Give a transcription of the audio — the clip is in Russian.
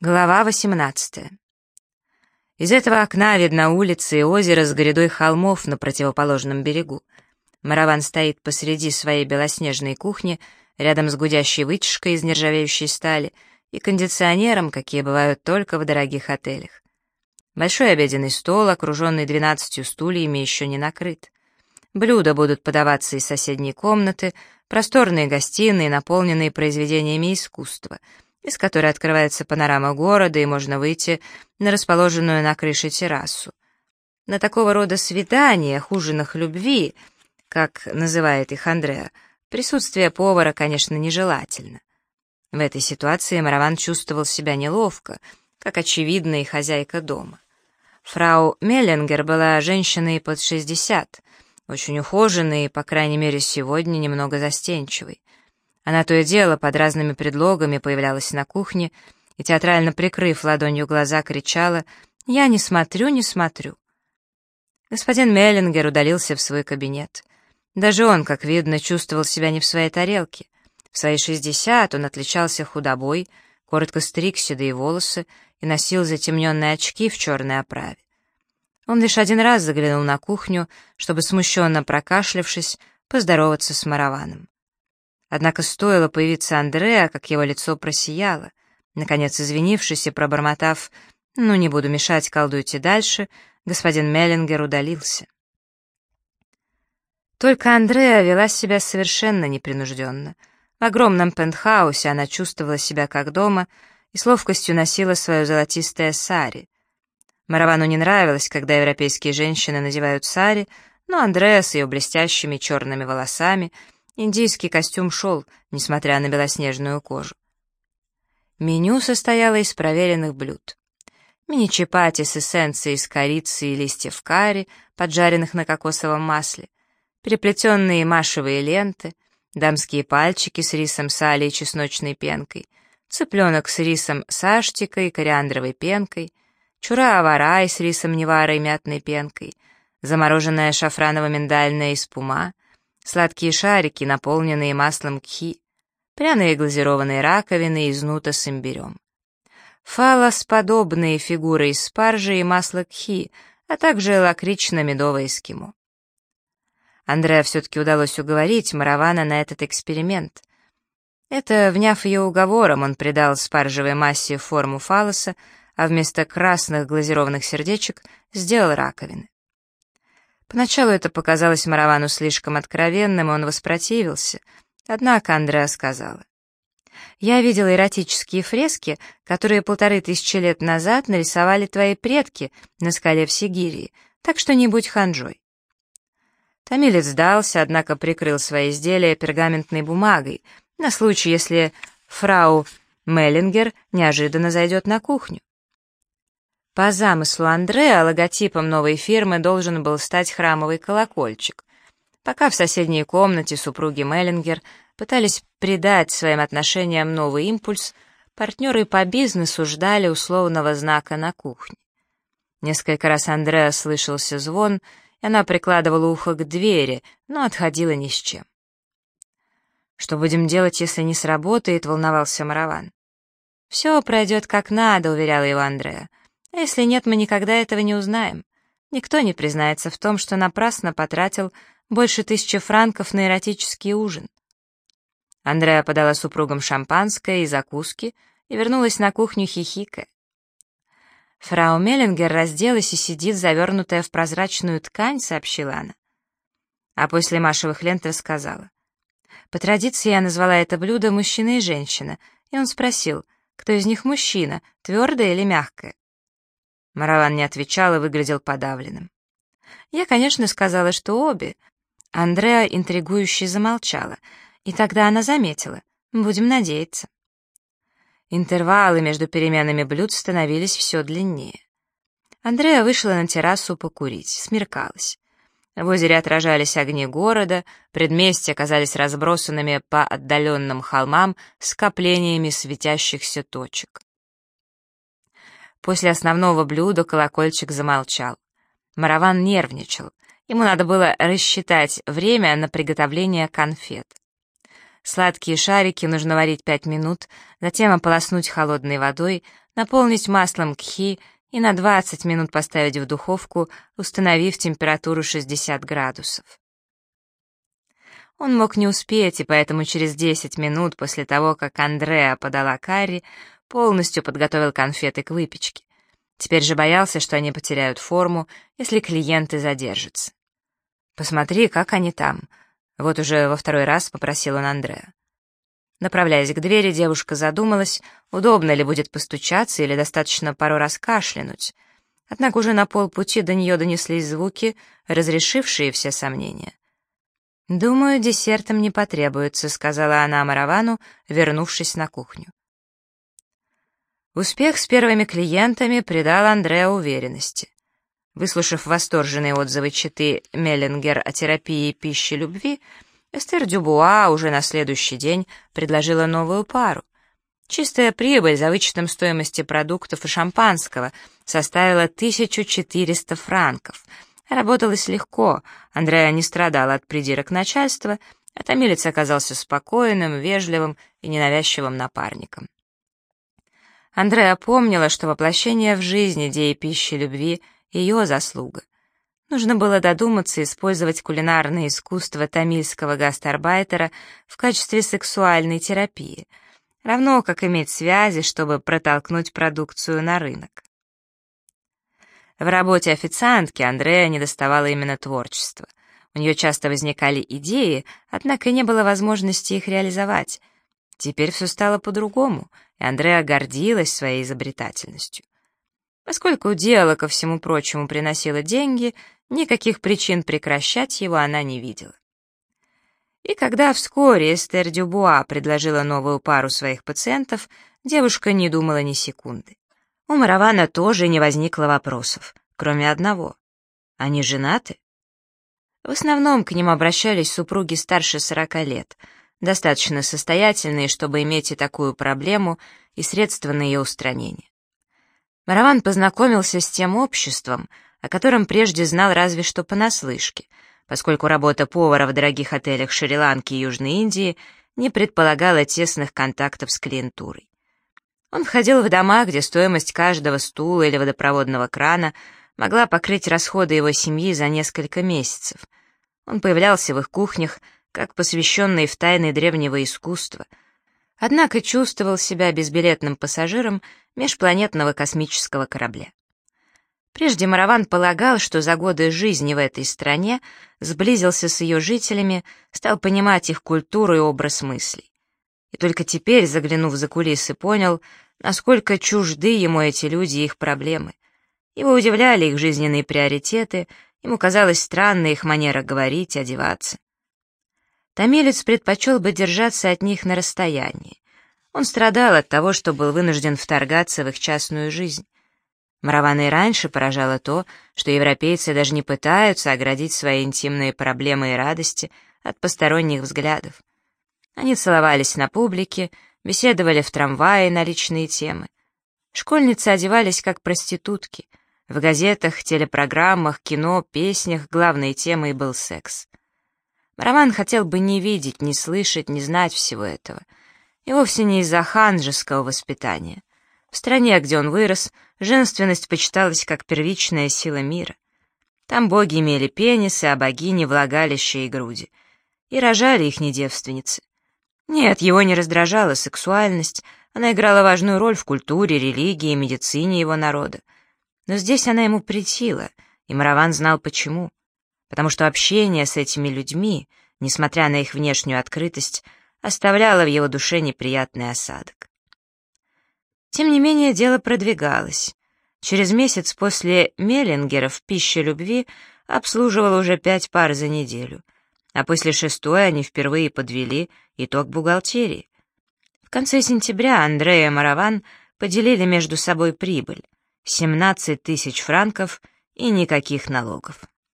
Глава 18. Из этого окна видна улица и озеро с грядой холмов на противоположном берегу. Мараван стоит посреди своей белоснежной кухни, рядом с гудящей вытяжкой из нержавеющей стали и кондиционером, какие бывают только в дорогих отелях. Большой обеденный стол, окруженный двенадцатью стульями, еще не накрыт. Блюда будут подаваться из соседней комнаты, просторные гостиные, наполненные произведениями искусства — из которой открывается панорама города, и можно выйти на расположенную на крыше террасу. На такого рода свиданиях, ужинах любви, как называет их Андреа, присутствие повара, конечно, нежелательно. В этой ситуации Мараван чувствовал себя неловко, как очевидная хозяйка дома. Фрау Меллингер была женщиной под 60, очень ухоженной и, по крайней мере, сегодня немного застенчивой. Она то и дело под разными предлогами появлялась на кухне и, театрально прикрыв ладонью глаза, кричала «Я не смотрю, не смотрю». Господин Меллингер удалился в свой кабинет. Даже он, как видно, чувствовал себя не в своей тарелке. В свои шестьдесят он отличался худобой, коротко стриг седые волосы и носил затемненные очки в черной оправе. Он лишь один раз заглянул на кухню, чтобы, смущенно прокашлявшись, поздороваться с Мараваном. Однако стоило появиться Андреа, как его лицо просияло. Наконец, извинившись и пробормотав «Ну, не буду мешать, колдуйте дальше», господин Меллингер удалился. Только Андреа вела себя совершенно непринужденно. В огромном пентхаусе она чувствовала себя как дома и с ловкостью носила свое золотистое сари. Маравану не нравилось, когда европейские женщины надевают сари, но Андреа с ее блестящими черными волосами — Индийский костюм шел, несмотря на белоснежную кожу. Меню состояло из проверенных блюд. Мини-чапати с эссенцией из корицы и листьев карри, поджаренных на кокосовом масле, переплетенные машевые ленты, дамские пальчики с рисом сали и чесночной пенкой, цыпленок с рисом саштикой и кориандровой пенкой, чура-аварай с рисом невара и мятной пенкой, замороженная шафраново-миндальная испума — сладкие шарики, наполненные маслом кхи, пряные глазированные раковины из нута с имбирем. Фалосподобные фигуры из спаржи и масла кхи, а также лакрично-медовое эскимо. Андреа все-таки удалось уговорить Маравана на этот эксперимент. Это, вняв ее уговором, он придал спаржевой массе форму фалоса, а вместо красных глазированных сердечек сделал раковины. Поначалу это показалось Маравану слишком откровенным, он воспротивился. Однако Андреа сказала. «Я видела эротические фрески, которые полторы тысячи лет назад нарисовали твои предки на скале в Сигирии, так что не будь ханжой». Томилец сдался, однако прикрыл свои изделия пергаментной бумагой, на случай, если фрау Меллингер неожиданно зайдет на кухню. По замыслу Андреа логотипом новой фирмы должен был стать храмовый колокольчик. Пока в соседней комнате супруги Меллингер пытались придать своим отношениям новый импульс, партнеры по бизнесу ждали условного знака на кухне. Несколько раз Андреа слышался звон, и она прикладывала ухо к двери, но отходила ни с чем. «Что будем делать, если не сработает?» — волновался Мараван. «Все пройдет как надо», — уверяла его Андреа. А если нет, мы никогда этого не узнаем. Никто не признается в том, что напрасно потратил больше тысячи франков на эротический ужин. Андреа подала супругам шампанское и закуски и вернулась на кухню хихикая. «Фрау Меллингер разделась и сидит, завернутая в прозрачную ткань», — сообщила она. А после машевых лент рассказала. По традиции я назвала это блюдо «мужчина и женщина», и он спросил, кто из них мужчина, твердое или мягкое. Мараван не отвечал и выглядел подавленным. Я, конечно, сказала, что обе. Андреа интригующе замолчала, и тогда она заметила. Будем надеяться. Интервалы между переменами блюд становились все длиннее. Андреа вышла на террасу покурить, смеркалась. В озере отражались огни города, предместья оказались разбросанными по отдаленным холмам скоплениями светящихся точек. После основного блюда колокольчик замолчал. Мараван нервничал. Ему надо было рассчитать время на приготовление конфет. Сладкие шарики нужно варить 5 минут, затем ополоснуть холодной водой, наполнить маслом кхи и на 20 минут поставить в духовку, установив температуру 60 градусов. Он мог не успеть, и поэтому через 10 минут после того, как Андреа подала карри, полностью подготовил конфеты к выпечке. Теперь же боялся, что они потеряют форму, если клиенты задержатся. «Посмотри, как они там», — вот уже во второй раз попросил он Андреа. Направляясь к двери, девушка задумалась, удобно ли будет постучаться или достаточно пару раз кашлянуть. Однако уже на полпути до нее донеслись звуки, разрешившие все сомнения. «Думаю, десертом не потребуется», — сказала она Маравану, вернувшись на кухню. Успех с первыми клиентами придал Андреа уверенности. Выслушав восторженные отзывы читы Меллингер о терапии пищи любви, Эстер Дюбуа уже на следующий день предложила новую пару. Чистая прибыль за вычетом стоимости продуктов и шампанского составила 1400 франков. Работалось легко, Андреа не страдала от придирок начальства, а томилец оказался спокойным, вежливым и ненавязчивым напарником. Андреа помнила, что воплощение в жизнь идеи пищи любви — ее заслуга. Нужно было додуматься использовать кулинарное искусство тамильского гастарбайтера в качестве сексуальной терапии, равно как иметь связи, чтобы протолкнуть продукцию на рынок. В работе официантки Андрея недоставало именно творчества. У нее часто возникали идеи, однако не было возможности их реализовать. Теперь все стало по-другому — и Андреа гордилась своей изобретательностью. Поскольку дело, ко всему прочему, приносило деньги, никаких причин прекращать его она не видела. И когда вскоре Эстер Дюбуа предложила новую пару своих пациентов, девушка не думала ни секунды. У Маравана тоже не возникло вопросов, кроме одного. Они женаты? В основном к ним обращались супруги старше сорока лет — достаточно состоятельные, чтобы иметь и такую проблему, и средства на ее устранение. Мараван познакомился с тем обществом, о котором прежде знал разве что понаслышке, поскольку работа повара в дорогих отелях Шри-Ланки и Южной Индии не предполагала тесных контактов с клиентурой. Он входил в дома, где стоимость каждого стула или водопроводного крана могла покрыть расходы его семьи за несколько месяцев. Он появлялся в их кухнях, как посвященный в тайны древнего искусства, однако чувствовал себя безбилетным пассажиром межпланетного космического корабля. Прежде Мараван полагал, что за годы жизни в этой стране сблизился с ее жителями, стал понимать их культуру и образ мыслей. И только теперь, заглянув за кулисы, понял, насколько чужды ему эти люди и их проблемы. Его удивляли их жизненные приоритеты, ему казалась странной их манера говорить, одеваться. Томилец предпочел бы держаться от них на расстоянии. Он страдал от того, что был вынужден вторгаться в их частную жизнь. Маравана раньше поражало то, что европейцы даже не пытаются оградить свои интимные проблемы и радости от посторонних взглядов. Они целовались на публике, беседовали в трамвае на личные темы. Школьницы одевались как проститутки. В газетах, телепрограммах, кино, песнях главной темой был секс. Роман хотел бы не видеть, не слышать, не знать всего этого. И вовсе не из-за ханжеского воспитания. В стране, где он вырос, женственность почиталась как первичная сила мира. Там боги имели пенисы, а богини — влагалища и груди. И рожали их не девственницы. Нет, его не раздражала сексуальность, она играла важную роль в культуре, религии медицине его народа. Но здесь она ему претила, и Мараван знал почему потому что общение с этими людьми, несмотря на их внешнюю открытость, оставляло в его душе неприятный осадок. Тем не менее, дело продвигалось. Через месяц после Меллингеров «Пища любви» обслуживала уже пять пар за неделю, а после шестой они впервые подвели итог бухгалтерии. В конце сентября Андрея и Мараван поделили между собой прибыль — 17 тысяч франков и никаких налогов.